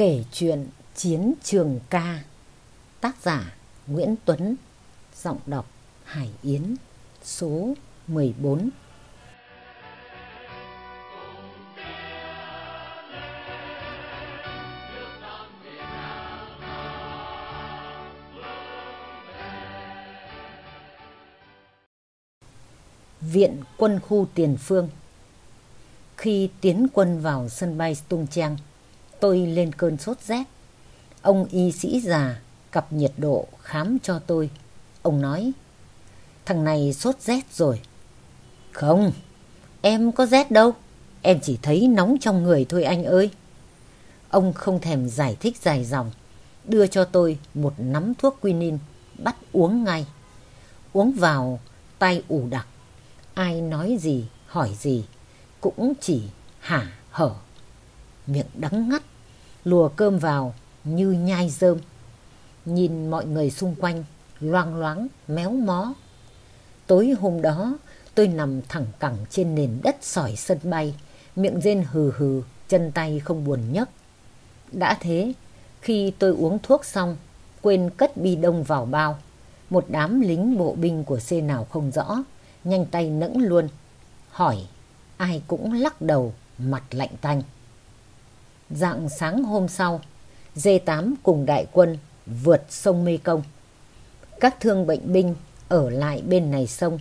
Kể chuyện Chiến trường ca. Tác giả Nguyễn Tuấn. Giọng đọc Hải Yến. Số 14 Viện quân khu Tiền Phương. Khi tiến quân vào sân bay Tung Trang tôi lên cơn sốt rét. Ông y sĩ già cặp nhiệt độ khám cho tôi. Ông nói, thằng này sốt rét rồi. Không, em có rét đâu. Em chỉ thấy nóng trong người thôi anh ơi. Ông không thèm giải thích dài dòng. Đưa cho tôi một nắm thuốc quinin, bắt uống ngay. Uống vào, tay ủ đặc. Ai nói gì, hỏi gì, cũng chỉ hả hở. Miệng đắng ngắt lùa cơm vào như nhai rơm. Nhìn mọi người xung quanh loang loáng, méo mó. Tối hôm đó tôi nằm thẳng cẳng trên nền đất sỏi sân bay, miệng rên hừ hừ, chân tay không buồn nhấc. Đã thế, khi tôi uống thuốc xong, quên cất bi đông vào bao. Một đám lính bộ binh của C nào không rõ, nhanh tay nẫng luôn. Hỏi, ai cũng lắc đầu, mặt lạnh tanh. Dạng sáng hôm sau, D8 cùng đại quân vượt sông Mê Công. Các thương bệnh binh ở lại bên này sông,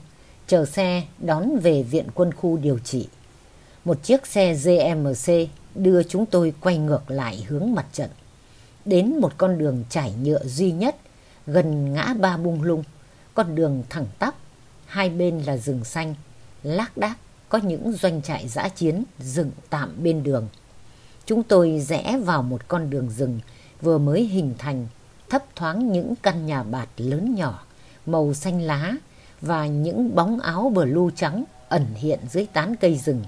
chờ xe đón về viện quân khu điều trị. Một chiếc xe GMC đưa chúng tôi quay ngược lại hướng mặt trận. Đến một con đường trải nhựa duy nhất, gần ngã ba bung lung, con đường thẳng tắp, hai bên là rừng xanh, lác đác có những doanh trại giã chiến dựng tạm bên đường Chúng tôi rẽ vào một con đường rừng vừa mới hình thành, thấp thoáng những căn nhà bạt lớn nhỏ, màu xanh lá và những bóng áo bờ lu trắng ẩn hiện dưới tán cây rừng.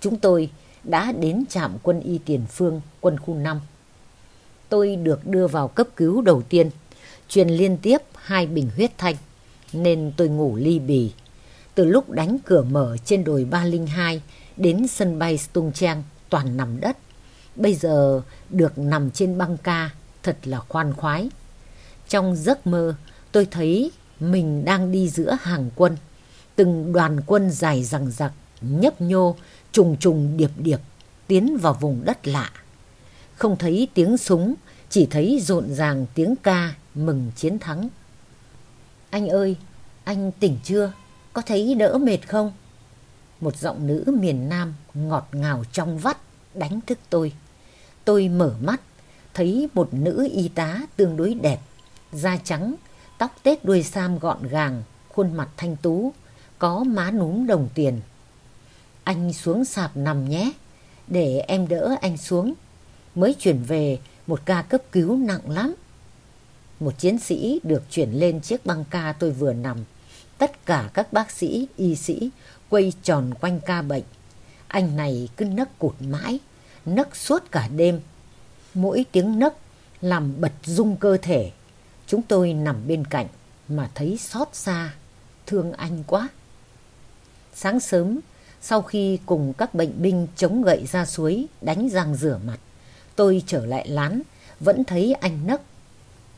Chúng tôi đã đến trạm quân y tiền phương quân khu 5. Tôi được đưa vào cấp cứu đầu tiên, truyền liên tiếp hai bình huyết thanh, nên tôi ngủ ly bì. Từ lúc đánh cửa mở trên đồi 302 đến sân bay Stung Trang toàn nằm đất Bây giờ được nằm trên băng ca thật là khoan khoái. Trong giấc mơ tôi thấy mình đang đi giữa hàng quân. Từng đoàn quân dài rằng giặc, nhấp nhô, trùng trùng điệp điệp tiến vào vùng đất lạ. Không thấy tiếng súng, chỉ thấy rộn ràng tiếng ca mừng chiến thắng. Anh ơi, anh tỉnh chưa? Có thấy đỡ mệt không? Một giọng nữ miền Nam ngọt ngào trong vắt đánh thức tôi. Tôi mở mắt, thấy một nữ y tá tương đối đẹp, da trắng, tóc tết đuôi sam gọn gàng, khuôn mặt thanh tú, có má núm đồng tiền. Anh xuống sạp nằm nhé, để em đỡ anh xuống. Mới chuyển về một ca cấp cứu nặng lắm. Một chiến sĩ được chuyển lên chiếc băng ca tôi vừa nằm. Tất cả các bác sĩ, y sĩ quay tròn quanh ca bệnh. Anh này cứ nấc cụt mãi nấc suốt cả đêm. Mỗi tiếng nấc làm bật rung cơ thể. Chúng tôi nằm bên cạnh mà thấy xót xa, thương anh quá. Sáng sớm, sau khi cùng các bệnh binh chống gậy ra suối đánh răng rửa mặt, tôi trở lại lán, vẫn thấy anh nấc.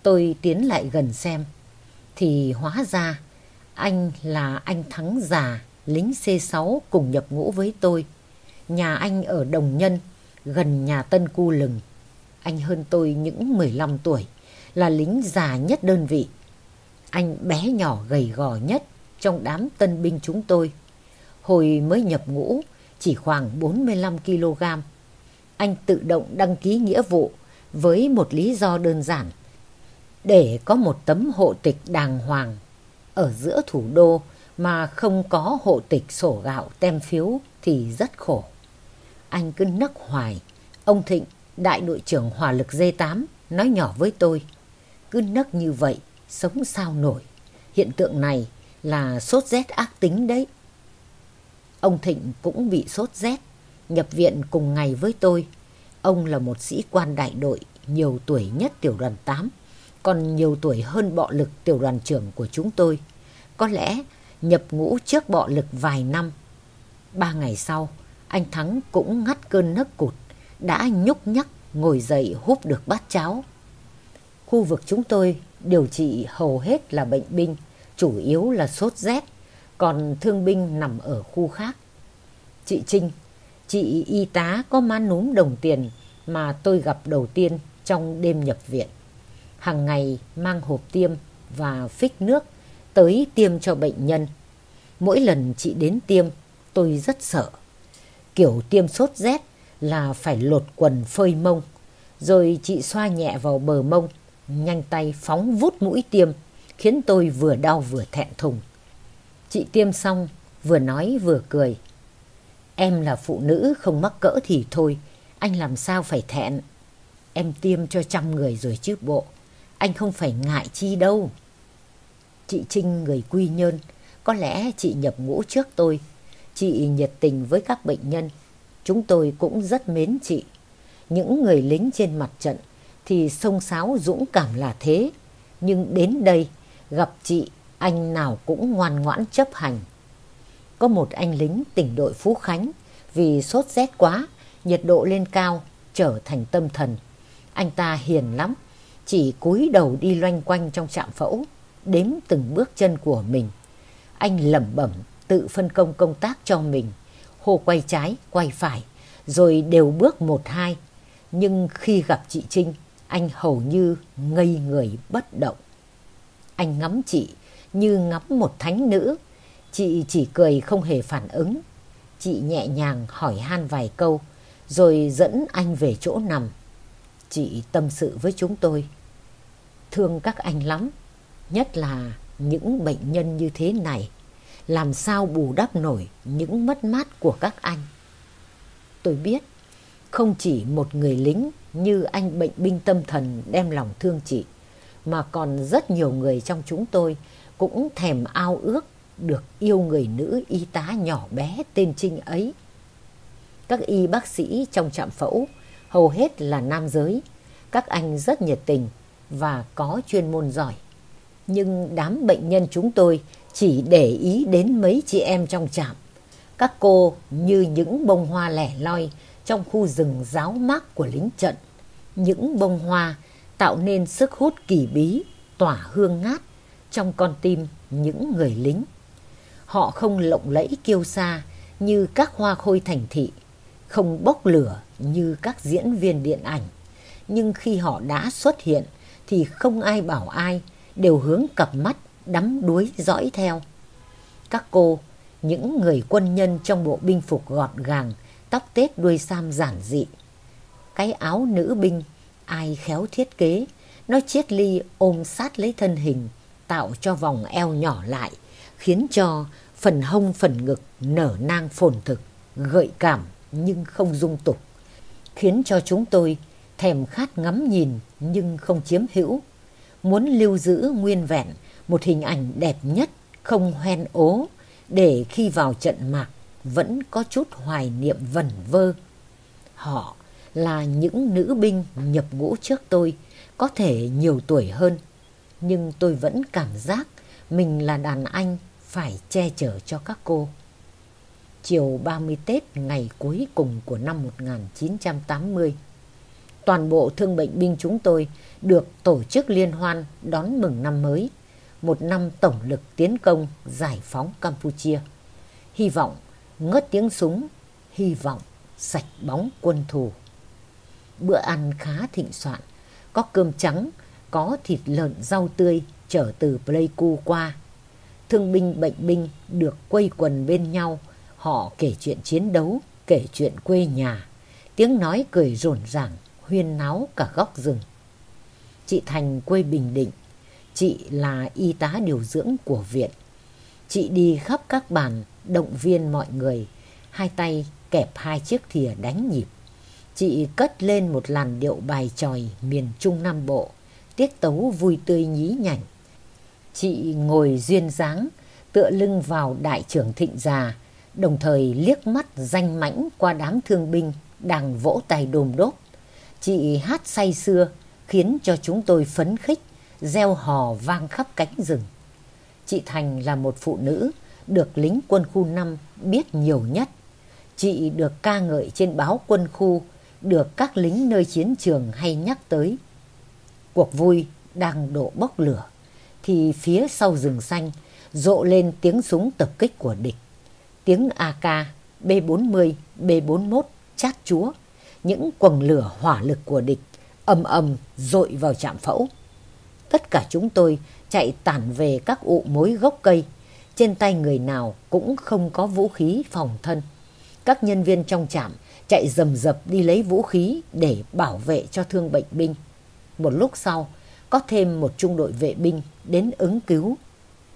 Tôi tiến lại gần xem, thì hóa ra anh là anh Thắng già, lính C6 cùng nhập ngũ với tôi. Nhà anh ở Đồng Nhân, gần nhà Tân Cu Lừng. Anh hơn tôi những 15 tuổi, là lính già nhất đơn vị. Anh bé nhỏ gầy gò nhất trong đám tân binh chúng tôi. Hồi mới nhập ngũ, chỉ khoảng 45 kg. Anh tự động đăng ký nghĩa vụ với một lý do đơn giản. Để có một tấm hộ tịch đàng hoàng ở giữa thủ đô mà không có hộ tịch sổ gạo tem phiếu thì rất khổ anh cứ nấc hoài. Ông Thịnh, đại đội trưởng hỏa lực D8, nói nhỏ với tôi. Cứ nấc như vậy, sống sao nổi. Hiện tượng này là sốt rét ác tính đấy. Ông Thịnh cũng bị sốt rét, nhập viện cùng ngày với tôi. Ông là một sĩ quan đại đội, nhiều tuổi nhất tiểu đoàn 8, còn nhiều tuổi hơn bọ lực tiểu đoàn trưởng của chúng tôi. Có lẽ nhập ngũ trước bọ lực vài năm. Ba ngày sau, anh Thắng cũng ngắt cơn nấc cụt, đã nhúc nhắc ngồi dậy húp được bát cháo. Khu vực chúng tôi điều trị hầu hết là bệnh binh, chủ yếu là sốt rét, còn thương binh nằm ở khu khác. Chị Trinh, chị y tá có má núm đồng tiền mà tôi gặp đầu tiên trong đêm nhập viện. Hàng ngày mang hộp tiêm và phích nước tới tiêm cho bệnh nhân. Mỗi lần chị đến tiêm, tôi rất sợ. Kiểu tiêm sốt rét là phải lột quần phơi mông, rồi chị xoa nhẹ vào bờ mông, nhanh tay phóng vút mũi tiêm, khiến tôi vừa đau vừa thẹn thùng. Chị tiêm xong, vừa nói vừa cười. Em là phụ nữ không mắc cỡ thì thôi, anh làm sao phải thẹn. Em tiêm cho trăm người rồi chứ bộ, anh không phải ngại chi đâu. Chị Trinh người Quy Nhơn, có lẽ chị nhập ngũ trước tôi. Chị nhiệt tình với các bệnh nhân. Chúng tôi cũng rất mến chị. Những người lính trên mặt trận thì sông sáo dũng cảm là thế. Nhưng đến đây, gặp chị, anh nào cũng ngoan ngoãn chấp hành. Có một anh lính tỉnh đội Phú Khánh vì sốt rét quá, nhiệt độ lên cao, trở thành tâm thần. Anh ta hiền lắm, chỉ cúi đầu đi loanh quanh trong trạm phẫu, đếm từng bước chân của mình. Anh lẩm bẩm tự phân công công tác cho mình, hô quay trái, quay phải, rồi đều bước một hai. Nhưng khi gặp chị Trinh, anh hầu như ngây người bất động. Anh ngắm chị như ngắm một thánh nữ. Chị chỉ cười không hề phản ứng. Chị nhẹ nhàng hỏi han vài câu, rồi dẫn anh về chỗ nằm. Chị tâm sự với chúng tôi. Thương các anh lắm, nhất là những bệnh nhân như thế này. Làm sao bù đắp nổi những mất mát của các anh. Tôi biết, không chỉ một người lính như anh bệnh binh tâm thần đem lòng thương chị, mà còn rất nhiều người trong chúng tôi cũng thèm ao ước được yêu người nữ y tá nhỏ bé tên Trinh ấy. Các y bác sĩ trong trạm phẫu hầu hết là nam giới, các anh rất nhiệt tình và có chuyên môn giỏi. Nhưng đám bệnh nhân chúng tôi chỉ để ý đến mấy chị em trong trạm. Các cô như những bông hoa lẻ loi trong khu rừng giáo mát của lính trận. Những bông hoa tạo nên sức hút kỳ bí, tỏa hương ngát trong con tim những người lính. Họ không lộng lẫy kiêu sa như các hoa khôi thành thị, không bốc lửa như các diễn viên điện ảnh. Nhưng khi họ đã xuất hiện thì không ai bảo ai, đều hướng cặp mắt đắm đuối dõi theo. Các cô, những người quân nhân trong bộ binh phục gọn gàng, tóc tết đuôi sam giản dị. Cái áo nữ binh, ai khéo thiết kế, nó chiết ly ôm sát lấy thân hình, tạo cho vòng eo nhỏ lại, khiến cho phần hông phần ngực nở nang phồn thực, gợi cảm nhưng không dung tục, khiến cho chúng tôi thèm khát ngắm nhìn nhưng không chiếm hữu, muốn lưu giữ nguyên vẹn một hình ảnh đẹp nhất, không hoen ố, để khi vào trận mạc vẫn có chút hoài niệm vẩn vơ. Họ là những nữ binh nhập ngũ trước tôi, có thể nhiều tuổi hơn, nhưng tôi vẫn cảm giác mình là đàn anh phải che chở cho các cô. Chiều 30 Tết ngày cuối cùng của năm 1980, toàn bộ thương bệnh binh chúng tôi được tổ chức liên hoan đón mừng năm mới, một năm tổng lực tiến công giải phóng Campuchia. Hy vọng ngớt tiếng súng, hy vọng sạch bóng quân thù. Bữa ăn khá thịnh soạn, có cơm trắng, có thịt lợn rau tươi trở từ Pleiku qua. Thương binh bệnh binh được quây quần bên nhau, họ kể chuyện chiến đấu, kể chuyện quê nhà, tiếng nói cười rộn ràng, huyên náo cả góc rừng. Chị Thành quê Bình Định, chị là y tá điều dưỡng của viện. Chị đi khắp các bàn động viên mọi người, hai tay kẹp hai chiếc thìa đánh nhịp. Chị cất lên một làn điệu bài tròi miền Trung Nam Bộ, tiết tấu vui tươi nhí nhảnh. Chị ngồi duyên dáng, tựa lưng vào đại trưởng thịnh già, đồng thời liếc mắt danh mãnh qua đám thương binh đang vỗ tay đồm đốp. Chị hát say sưa, khiến cho chúng tôi phấn khích, gieo hò vang khắp cánh rừng. Chị Thành là một phụ nữ được lính quân khu 5 biết nhiều nhất. Chị được ca ngợi trên báo quân khu được các lính nơi chiến trường hay nhắc tới. Cuộc vui đang đổ bốc lửa thì phía sau rừng xanh rộ lên tiếng súng tập kích của địch. Tiếng AK, B-40, B-41 chát chúa, những quầng lửa hỏa lực của địch ầm ầm dội vào trạm phẫu. Tất cả chúng tôi chạy tản về các ụ mối gốc cây, trên tay người nào cũng không có vũ khí phòng thân. Các nhân viên trong trạm chạy rầm rập đi lấy vũ khí để bảo vệ cho thương bệnh binh. Một lúc sau, có thêm một trung đội vệ binh đến ứng cứu.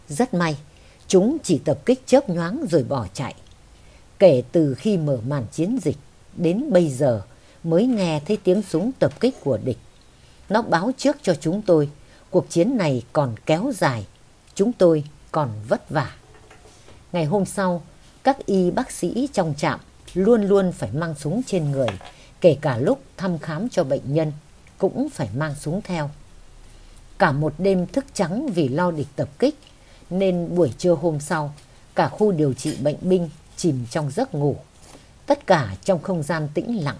Rất may, chúng chỉ tập kích chớp nhoáng rồi bỏ chạy. Kể từ khi mở màn chiến dịch, đến bây giờ mới nghe thấy tiếng súng tập kích của địch. Nó báo trước cho chúng tôi, cuộc chiến này còn kéo dài, chúng tôi còn vất vả. Ngày hôm sau, các y bác sĩ trong trạm luôn luôn phải mang súng trên người, kể cả lúc thăm khám cho bệnh nhân, cũng phải mang súng theo. Cả một đêm thức trắng vì lo địch tập kích, nên buổi trưa hôm sau, cả khu điều trị bệnh binh chìm trong giấc ngủ. Tất cả trong không gian tĩnh lặng.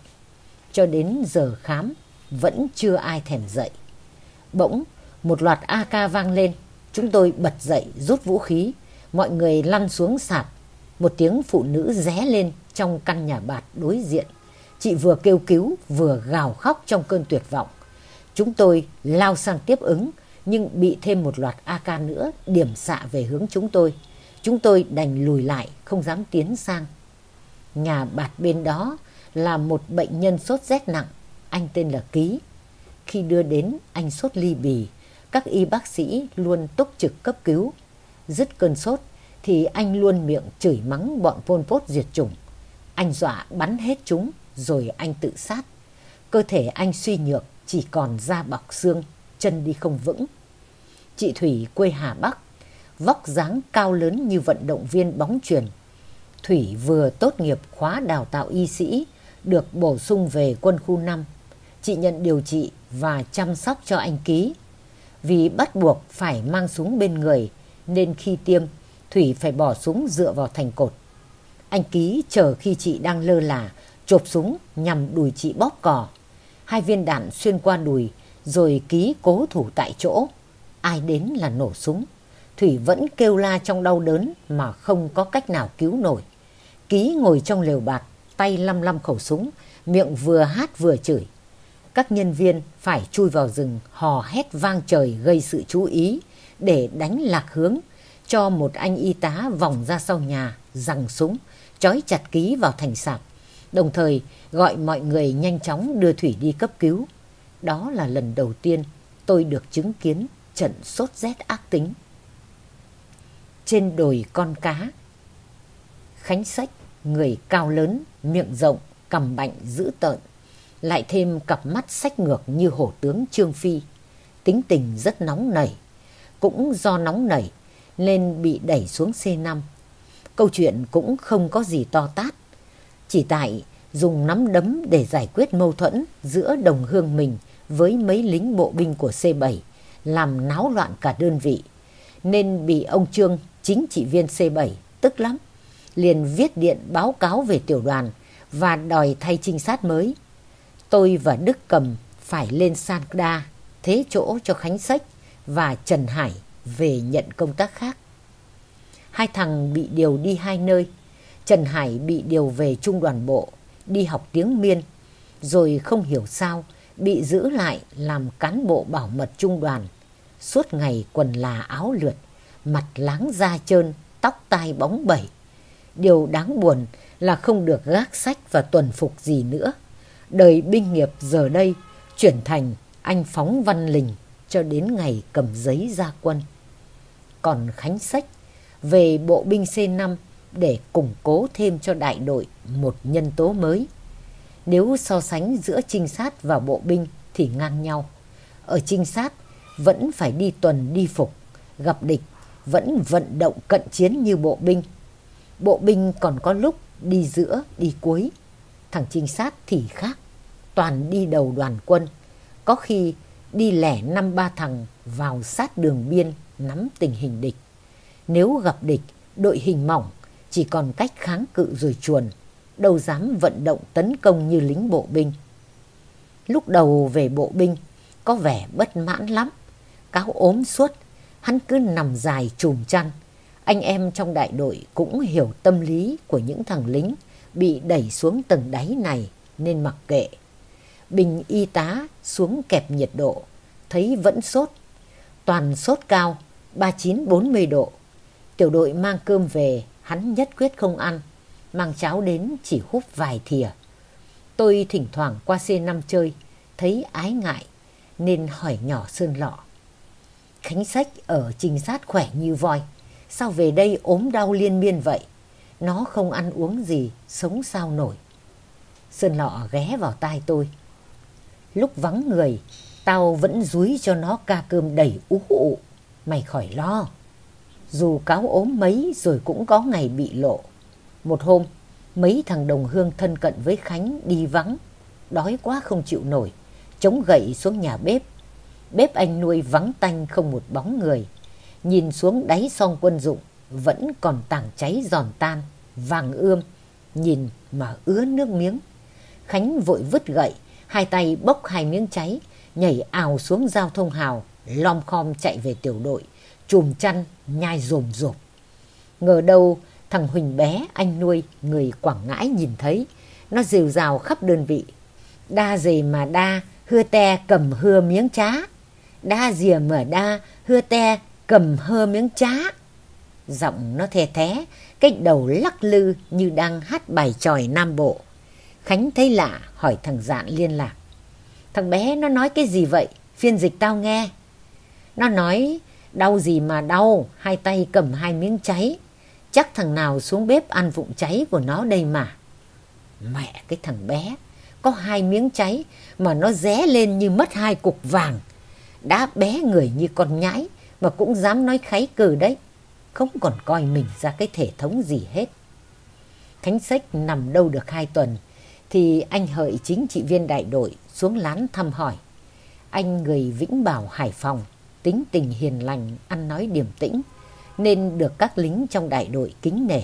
Cho đến giờ khám, vẫn chưa ai thèm dậy. Bỗng, một loạt AK vang lên. Chúng tôi bật dậy rút vũ khí. Mọi người lăn xuống sạp. Một tiếng phụ nữ ré lên trong căn nhà bạt đối diện. Chị vừa kêu cứu vừa gào khóc trong cơn tuyệt vọng. Chúng tôi lao sang tiếp ứng nhưng bị thêm một loạt AK nữa điểm xạ về hướng chúng tôi. Chúng tôi đành lùi lại không dám tiến sang. Nhà bạt bên đó là một bệnh nhân sốt rét nặng, anh tên là Ký. Khi đưa đến anh sốt ly bì, các y bác sĩ luôn túc trực cấp cứu. Dứt cơn sốt thì anh luôn miệng chửi mắng bọn Pol Pot diệt chủng. Anh dọa bắn hết chúng rồi anh tự sát. Cơ thể anh suy nhược chỉ còn da bọc xương, chân đi không vững. Chị Thủy quê Hà Bắc, vóc dáng cao lớn như vận động viên bóng truyền. Thủy vừa tốt nghiệp khóa đào tạo y sĩ, được bổ sung về quân khu 5. Chị nhận điều trị và chăm sóc cho anh Ký. Vì bắt buộc phải mang súng bên người nên khi tiêm Thủy phải bỏ súng dựa vào thành cột. Anh Ký chờ khi chị đang lơ là chộp súng nhằm đùi chị bóp cò. Hai viên đạn xuyên qua đùi rồi Ký cố thủ tại chỗ. Ai đến là nổ súng. Thủy vẫn kêu la trong đau đớn mà không có cách nào cứu nổi. Ký ngồi trong lều bạt, tay lăm lăm khẩu súng, miệng vừa hát vừa chửi. Các nhân viên phải chui vào rừng hò hét vang trời gây sự chú ý để đánh lạc hướng cho một anh y tá vòng ra sau nhà, giằng súng, trói chặt ký vào thành sạp. Đồng thời gọi mọi người nhanh chóng đưa Thủy đi cấp cứu. Đó là lần đầu tiên tôi được chứng kiến trận sốt rét ác tính. Trên đồi con cá Khánh Sách, người cao lớn, miệng rộng, cầm bạnh dữ tợn, lại thêm cặp mắt sách ngược như hổ tướng Trương Phi. Tính tình rất nóng nảy, cũng do nóng nảy nên bị đẩy xuống C5. Câu chuyện cũng không có gì to tát, chỉ tại dùng nắm đấm để giải quyết mâu thuẫn giữa đồng hương mình với mấy lính bộ binh của C7, làm náo loạn cả đơn vị, nên bị ông Trương, chính trị viên C7, tức lắm liền viết điện báo cáo về tiểu đoàn và đòi thay trinh sát mới. Tôi và Đức Cầm phải lên San Đa thế chỗ cho Khánh Sách và Trần Hải về nhận công tác khác. Hai thằng bị điều đi hai nơi. Trần Hải bị điều về trung đoàn bộ, đi học tiếng miên, rồi không hiểu sao bị giữ lại làm cán bộ bảo mật trung đoàn. Suốt ngày quần là áo lượt, mặt láng da trơn, tóc tai bóng bẩy Điều đáng buồn là không được gác sách và tuần phục gì nữa. Đời binh nghiệp giờ đây chuyển thành anh phóng văn lình cho đến ngày cầm giấy ra quân. Còn Khánh Sách về bộ binh C5 để củng cố thêm cho đại đội một nhân tố mới. Nếu so sánh giữa trinh sát và bộ binh thì ngang nhau. Ở trinh sát vẫn phải đi tuần đi phục, gặp địch vẫn vận động cận chiến như bộ binh Bộ binh còn có lúc đi giữa, đi cuối. Thằng trinh sát thì khác. Toàn đi đầu đoàn quân. Có khi đi lẻ năm ba thằng vào sát đường biên nắm tình hình địch. Nếu gặp địch, đội hình mỏng, chỉ còn cách kháng cự rồi chuồn. Đâu dám vận động tấn công như lính bộ binh. Lúc đầu về bộ binh, có vẻ bất mãn lắm. Cáo ốm suốt, hắn cứ nằm dài chùm chăn. Anh em trong đại đội cũng hiểu tâm lý của những thằng lính bị đẩy xuống tầng đáy này nên mặc kệ. Bình y tá xuống kẹp nhiệt độ, thấy vẫn sốt. Toàn sốt cao, 39-40 độ. Tiểu đội mang cơm về, hắn nhất quyết không ăn. Mang cháo đến chỉ húp vài thìa. Tôi thỉnh thoảng qua C5 chơi, thấy ái ngại, nên hỏi nhỏ Sơn Lọ. Khánh Sách ở trình sát khỏe như voi, sao về đây ốm đau liên miên vậy? Nó không ăn uống gì, sống sao nổi. Sơn Lọ ghé vào tai tôi. Lúc vắng người, tao vẫn dúi cho nó ca cơm đầy ú ụ. Mày khỏi lo. Dù cáo ốm mấy rồi cũng có ngày bị lộ. Một hôm, mấy thằng đồng hương thân cận với Khánh đi vắng. Đói quá không chịu nổi, chống gậy xuống nhà bếp. Bếp anh nuôi vắng tanh không một bóng người. Nhìn xuống đáy song quân dụng, vẫn còn tảng cháy giòn tan, vàng ươm. Nhìn mà ứa nước miếng. Khánh vội vứt gậy, hai tay bốc hai miếng cháy, nhảy ào xuống giao thông hào, lom khom chạy về tiểu đội, chùm chăn, nhai rồm rộp. Ngờ đâu thằng Huỳnh bé anh nuôi người Quảng Ngãi nhìn thấy, nó rìu rào khắp đơn vị. Đa gì mà đa, hưa te cầm hưa miếng chá. Đa dìa mở đa, hưa te cầm hơ miếng chá. Giọng nó the thế, cái đầu lắc lư như đang hát bài tròi Nam Bộ. Khánh thấy lạ, hỏi thằng Dạn liên lạc. Thằng bé nó nói cái gì vậy? Phiên dịch tao nghe. Nó nói, đau gì mà đau, hai tay cầm hai miếng cháy. Chắc thằng nào xuống bếp ăn vụng cháy của nó đây mà. Mẹ cái thằng bé, có hai miếng cháy mà nó ré lên như mất hai cục vàng. Đã bé người như con nhãi mà cũng dám nói kháy cừ đấy. Không còn coi mình ra cái thể thống gì hết. Khánh Sách nằm đâu được hai tuần thì anh hợi chính trị viên đại đội xuống lán thăm hỏi. Anh người Vĩnh Bảo Hải Phòng, tính tình hiền lành, ăn nói điềm tĩnh, nên được các lính trong đại đội kính nể.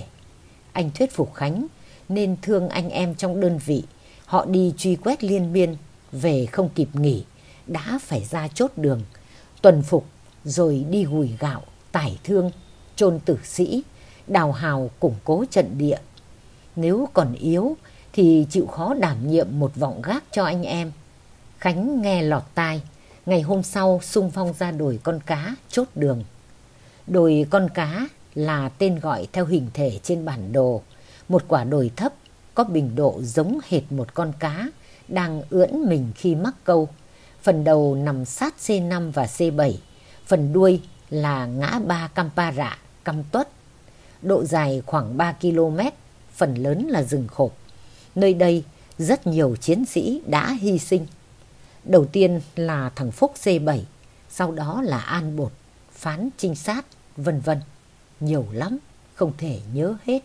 Anh thuyết phục Khánh nên thương anh em trong đơn vị. Họ đi truy quét liên miên, về không kịp nghỉ, đã phải ra chốt đường, tuần phục rồi đi gùi gạo, tải thương, chôn tử sĩ, đào hào củng cố trận địa. Nếu còn yếu thì chịu khó đảm nhiệm một vọng gác cho anh em. Khánh nghe lọt tai, ngày hôm sau sung phong ra đồi con cá chốt đường. Đồi con cá là tên gọi theo hình thể trên bản đồ, một quả đồi thấp có bình độ giống hệt một con cá đang ưỡn mình khi mắc câu. Phần đầu nằm sát C5 và C7, phần đuôi là ngã ba Campara, Cam Tuất. Độ dài khoảng 3 km, phần lớn là rừng khổ. Nơi đây rất nhiều chiến sĩ đã hy sinh. Đầu tiên là thằng Phúc C7, sau đó là An Bột, Phán Trinh Sát, vân vân. Nhiều lắm, không thể nhớ hết.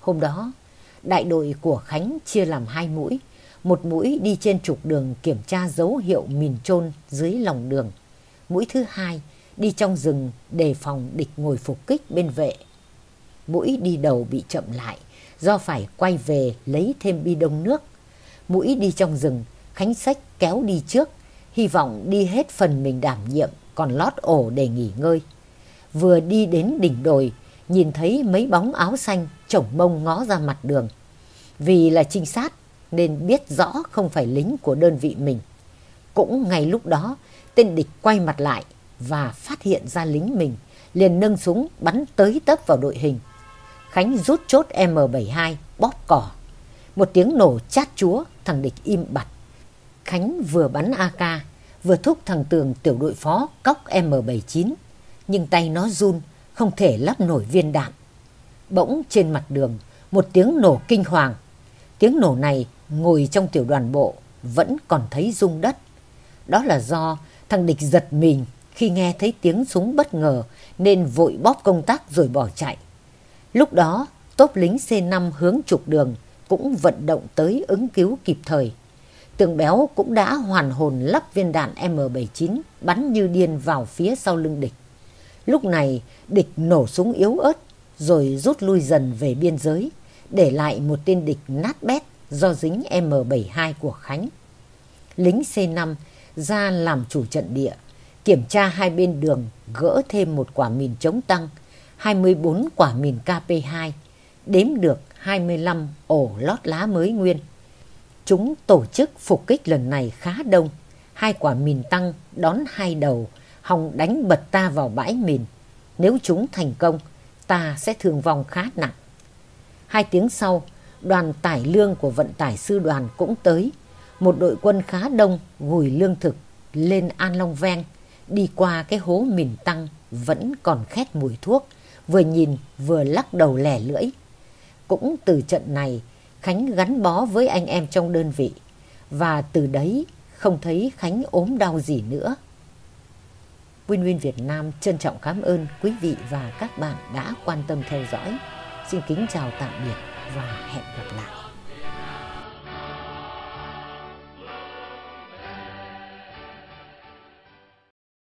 Hôm đó, đại đội của Khánh chia làm hai mũi. Một mũi đi trên trục đường kiểm tra dấu hiệu mìn trôn dưới lòng đường. Mũi thứ hai đi trong rừng đề phòng địch ngồi phục kích bên vệ. Mũi đi đầu bị chậm lại do phải quay về lấy thêm bi đông nước. Mũi đi trong rừng, Khánh Sách kéo đi trước, hy vọng đi hết phần mình đảm nhiệm, còn lót ổ để nghỉ ngơi. Vừa đi đến đỉnh đồi, nhìn thấy mấy bóng áo xanh chổng mông ngó ra mặt đường. Vì là trinh sát nên biết rõ không phải lính của đơn vị mình. Cũng ngay lúc đó, tên địch quay mặt lại và phát hiện ra lính mình, liền nâng súng bắn tới tấp vào đội hình. Khánh rút chốt M72 bóp cỏ. Một tiếng nổ chát chúa, thằng địch im bặt. Khánh vừa bắn AK, vừa thúc thằng Tường tiểu đội phó cóc M79. Nhưng tay nó run, không thể lắp nổi viên đạn. Bỗng trên mặt đường, một tiếng nổ kinh hoàng. Tiếng nổ này ngồi trong tiểu đoàn bộ vẫn còn thấy rung đất. Đó là do thằng địch giật mình khi nghe thấy tiếng súng bất ngờ nên vội bóp công tắc rồi bỏ chạy. Lúc đó, tốp lính C5 hướng trục đường cũng vận động tới ứng cứu kịp thời. Tường béo cũng đã hoàn hồn lắp viên đạn M79 bắn như điên vào phía sau lưng địch. Lúc này, địch nổ súng yếu ớt rồi rút lui dần về biên giới, để lại một tên địch nát bét do dính M72 của Khánh. lính C5 ra làm chủ trận địa, kiểm tra hai bên đường gỡ thêm một quả mìn chống tăng, 24 quả mìn KP2, đếm được 25 ổ lót lá mới nguyên. Chúng tổ chức phục kích lần này khá đông, hai quả mìn tăng đón hai đầu, hòng đánh bật ta vào bãi mìn. Nếu chúng thành công, ta sẽ thương vong khá nặng. Hai tiếng sau, đoàn tải lương của vận tải sư đoàn cũng tới. Một đội quân khá đông gùi lương thực lên An Long Ven, đi qua cái hố mìn tăng vẫn còn khét mùi thuốc, vừa nhìn vừa lắc đầu lẻ lưỡi. Cũng từ trận này, Khánh gắn bó với anh em trong đơn vị, và từ đấy không thấy Khánh ốm đau gì nữa. Win Win Việt Nam trân trọng cảm ơn quý vị và các bạn đã quan tâm theo dõi. Xin kính chào tạm biệt và hẹn gặp lại.